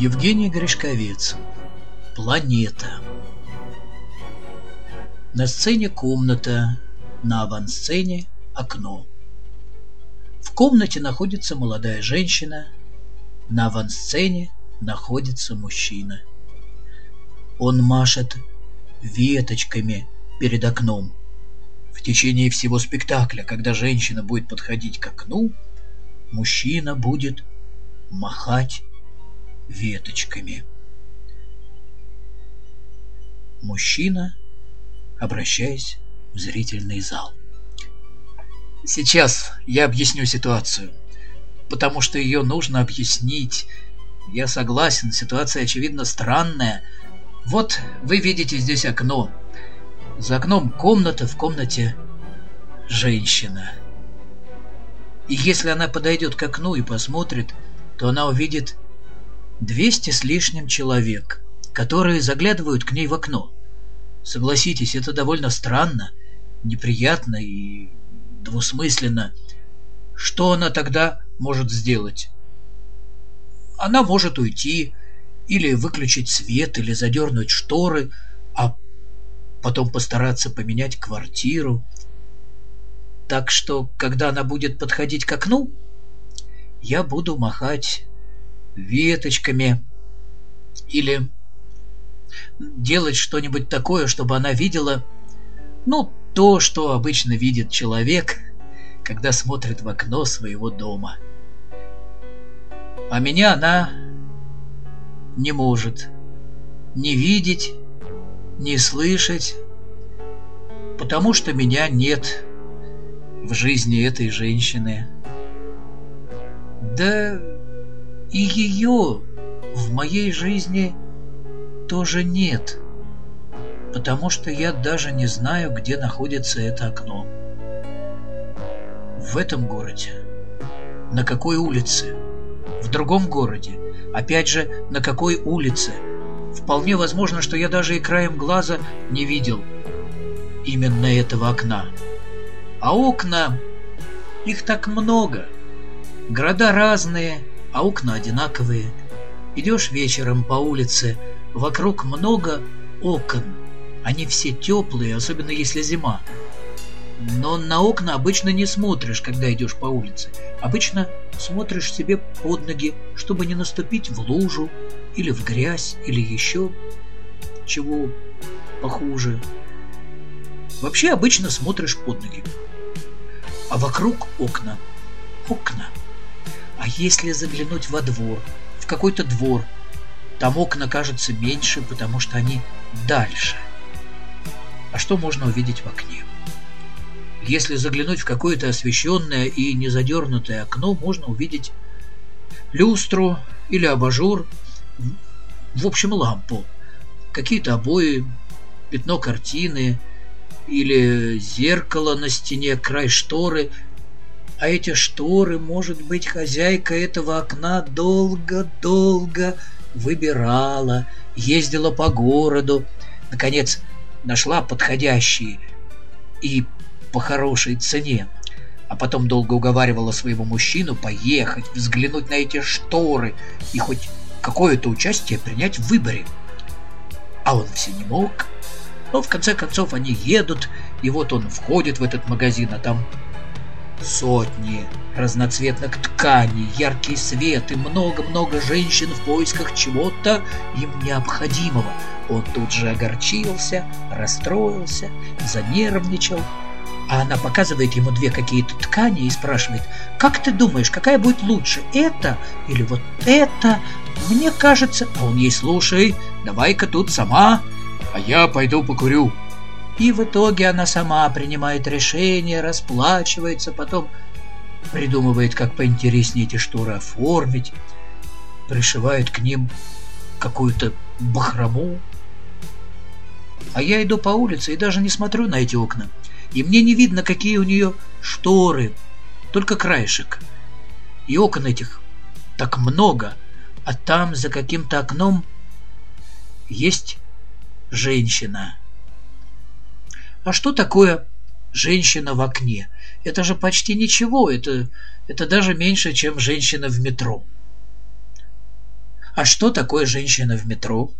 Евгений Гришковец. Планета. На сцене комната, на авансцене окно. В комнате находится молодая женщина, на авансцене находится мужчина. Он машет веточками перед окном. В течение всего спектакля, когда женщина будет подходить к окну, мужчина будет махать веточками. Мужчина, обращаясь в зрительный зал. Сейчас я объясню ситуацию, потому что ее нужно объяснить. Я согласен, ситуация очевидно странная. Вот вы видите здесь окно. За окном комната, в комнате женщина. И если она подойдет к окну и посмотрит, то она увидит 200 с лишним человек, которые заглядывают к ней в окно. Согласитесь, это довольно странно, неприятно и двусмысленно. Что она тогда может сделать? Она может уйти, или выключить свет, или задернуть шторы, а потом постараться поменять квартиру. Так что, когда она будет подходить к окну, я буду махать веточками или делать что-нибудь такое, чтобы она видела, ну, то, что обычно видит человек, когда смотрит в окно своего дома. А меня она не может не видеть, не слышать, потому что меня нет в жизни этой женщины. Да и ее в моей жизни тоже нет, потому что я даже не знаю, где находится это окно. В этом городе? На какой улице? В другом городе? Опять же, на какой улице? Вполне возможно, что я даже и краем глаза не видел именно этого окна. А окна, их так много. Города разные, а окна одинаковые. Идешь вечером по улице, вокруг много окон. Они все теплые, особенно если зима. Но на окна обычно не смотришь, когда идешь по улице. Обычно смотришь себе под ноги, чтобы не наступить в лужу или в грязь, или еще чего похуже. Вообще обычно смотришь под ноги. А вокруг окна. Окна. Если заглянуть во двор, в какой-то двор, там окна кажутся меньше, потому что они дальше. А что можно увидеть в окне? Если заглянуть в какое-то освещенное и незадернутое окно, можно увидеть люстру или абажур, в общем, лампу, какие-то обои, пятно картины или зеркало на стене, край шторы – а эти шторы, может быть, хозяйка этого окна долго-долго выбирала, ездила по городу, наконец нашла подходящие и по хорошей цене, а потом долго уговаривала своего мужчину поехать, взглянуть на эти шторы и хоть какое-то участие принять в выборе. А он все не мог. Но в конце концов они едут, и вот он входит в этот магазин, а там Сотни разноцветных тканей, яркий свет и много-много женщин в поисках чего-то им необходимого. Он тут же огорчился, расстроился, занервничал. А она показывает ему две какие-то ткани и спрашивает, «Как ты думаешь, какая будет лучше, это или вот это?» Мне кажется, а он ей, «Слушай, давай-ка тут сама, а я пойду покурю». И в итоге она сама принимает решение, расплачивается, потом придумывает, как поинтереснее эти шторы оформить, пришивает к ним какую-то бахрому. А я иду по улице и даже не смотрю на эти окна. И мне не видно, какие у нее шторы, только краешек. И окон этих так много, а там за каким-то окном есть женщина. А что такое женщина в окне? Это же почти ничего, это, это даже меньше, чем женщина в метро. А что такое женщина в метро?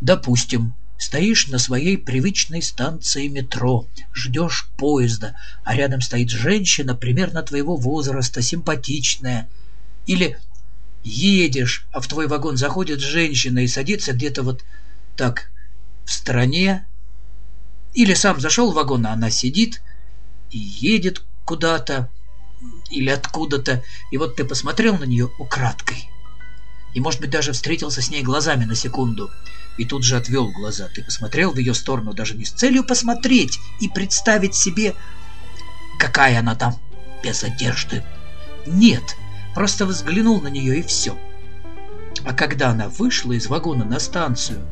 Допустим, стоишь на своей привычной станции метро, ждешь поезда, а рядом стоит женщина примерно твоего возраста, симпатичная. Или едешь, а в твой вагон заходит женщина и садится где-то вот так в стороне. Или сам зашел в вагон, а она сидит и едет куда-то или откуда-то, и вот ты посмотрел на нее украдкой и, может быть, даже встретился с ней глазами на секунду, и тут же отвел глаза. Ты посмотрел в ее сторону даже не с целью посмотреть и представить себе, какая она там без одежды. Нет, просто взглянул на нее и все. А когда она вышла из вагона на станцию,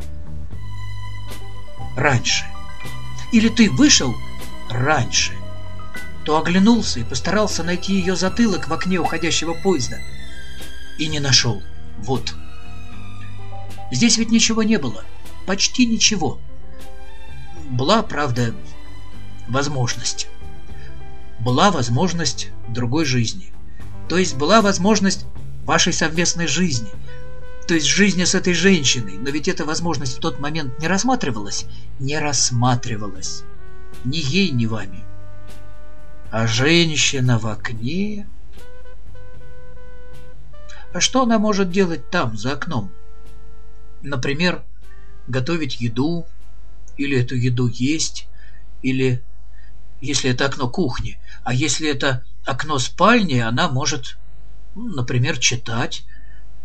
раньше, или ты вышел раньше, то оглянулся и постарался найти ее затылок в окне уходящего поезда и не нашел. Вот. Здесь ведь ничего не было. Почти ничего. Была, правда, возможность. Была возможность другой жизни. То есть была возможность вашей совместной жизни. То есть жизни с этой женщиной. Но ведь эта возможность в тот момент не рассматривалась. Не рассматривалась. Ни ей, ни вами. А женщина в окне... А что она может делать там, за окном? Например, готовить еду, или эту еду есть, или, если это окно кухни, а если это окно спальни, она может, ну, например, читать.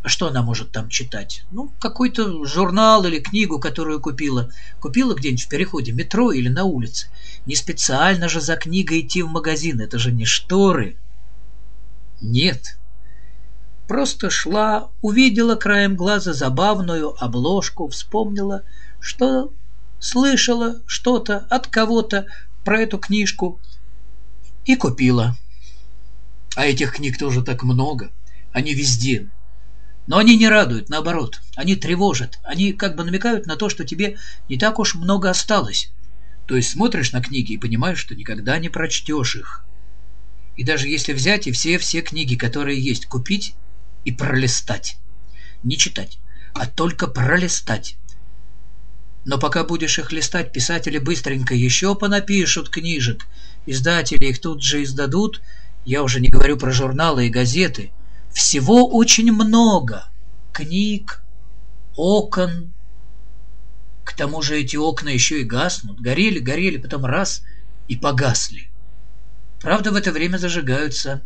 Что она может там читать? Ну, какой-то журнал или книгу, которую купила. Купила где-нибудь в переходе метро или на улице. Не специально же за книгой идти в магазин, это же не шторы. Нет, Просто шла, увидела краем глаза забавную обложку, вспомнила, что слышала что-то от кого-то про эту книжку и купила. А этих книг тоже так много, они везде. Но они не радуют, наоборот, они тревожат, они как бы намекают на то, что тебе не так уж много осталось. То есть смотришь на книги и понимаешь, что никогда не прочтешь их. И даже если взять и все-все книги, которые есть, купить, и пролистать. Не читать, а только пролистать. Но пока будешь их листать, писатели быстренько еще понапишут книжек. Издатели их тут же издадут. Я уже не говорю про журналы и газеты. Всего очень много. Книг, окон. К тому же эти окна еще и гаснут. Горели, горели, потом раз и погасли. Правда, в это время зажигаются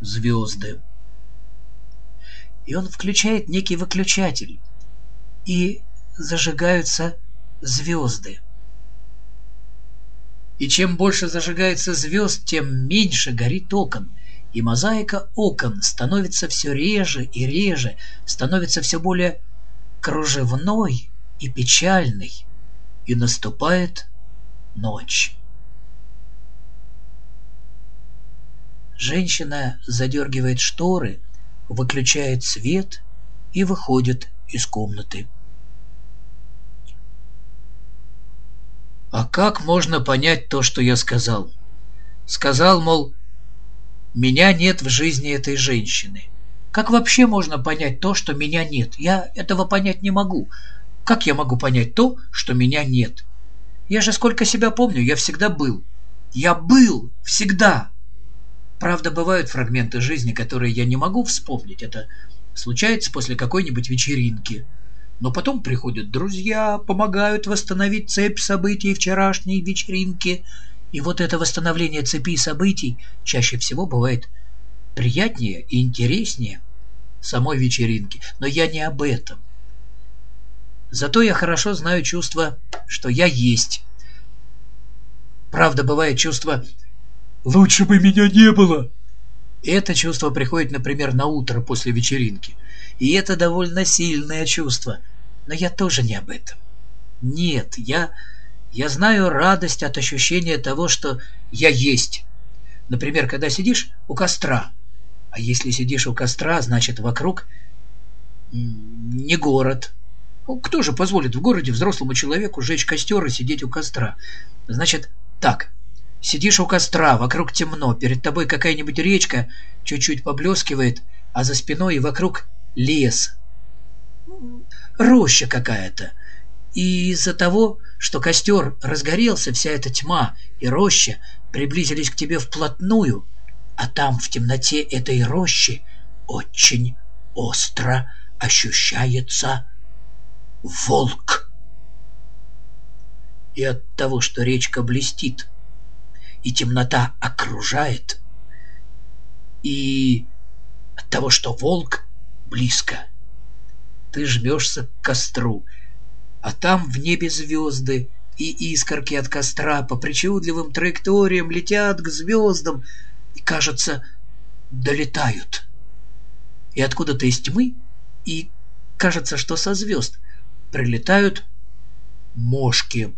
звезды и он включает некий выключатель, и зажигаются звезды. И чем больше зажигается звезд, тем меньше горит окон, и мозаика окон становится все реже и реже, становится все более кружевной и печальной, и наступает ночь. Женщина задергивает шторы, выключает свет и выходит из комнаты. А как можно понять то, что я сказал? Сказал, мол, меня нет в жизни этой женщины. Как вообще можно понять то, что меня нет? Я этого понять не могу. Как я могу понять то, что меня нет? Я же сколько себя помню, я всегда был. Я был всегда. Правда, бывают фрагменты жизни, которые я не могу вспомнить. Это случается после какой-нибудь вечеринки. Но потом приходят друзья, помогают восстановить цепь событий вчерашней вечеринки. И вот это восстановление цепи событий чаще всего бывает приятнее и интереснее самой вечеринки. Но я не об этом. Зато я хорошо знаю чувство, что я есть. Правда, бывает чувство Лучше бы меня не было. Это чувство приходит, например, на утро после вечеринки. И это довольно сильное чувство. Но я тоже не об этом. Нет, я, я знаю радость от ощущения того, что я есть. Например, когда сидишь у костра. А если сидишь у костра, значит, вокруг не город. Ну, кто же позволит в городе взрослому человеку жечь костер и сидеть у костра? Значит, так, Сидишь у костра, вокруг темно, перед тобой какая-нибудь речка чуть-чуть поблескивает, а за спиной и вокруг лес. роща какая-то. И из-за того, что костер разгорелся, вся эта тьма и роща приблизились к тебе вплотную, а там в темноте этой рощи очень остро ощущается волк. И от того, что речка блестит, и темнота окружает, и от того, что волк близко, ты жмешься к костру, а там в небе звезды, и искорки от костра по причудливым траекториям летят к звездам и, кажется, долетают. И откуда-то из тьмы, и кажется, что со звезд, прилетают мошки.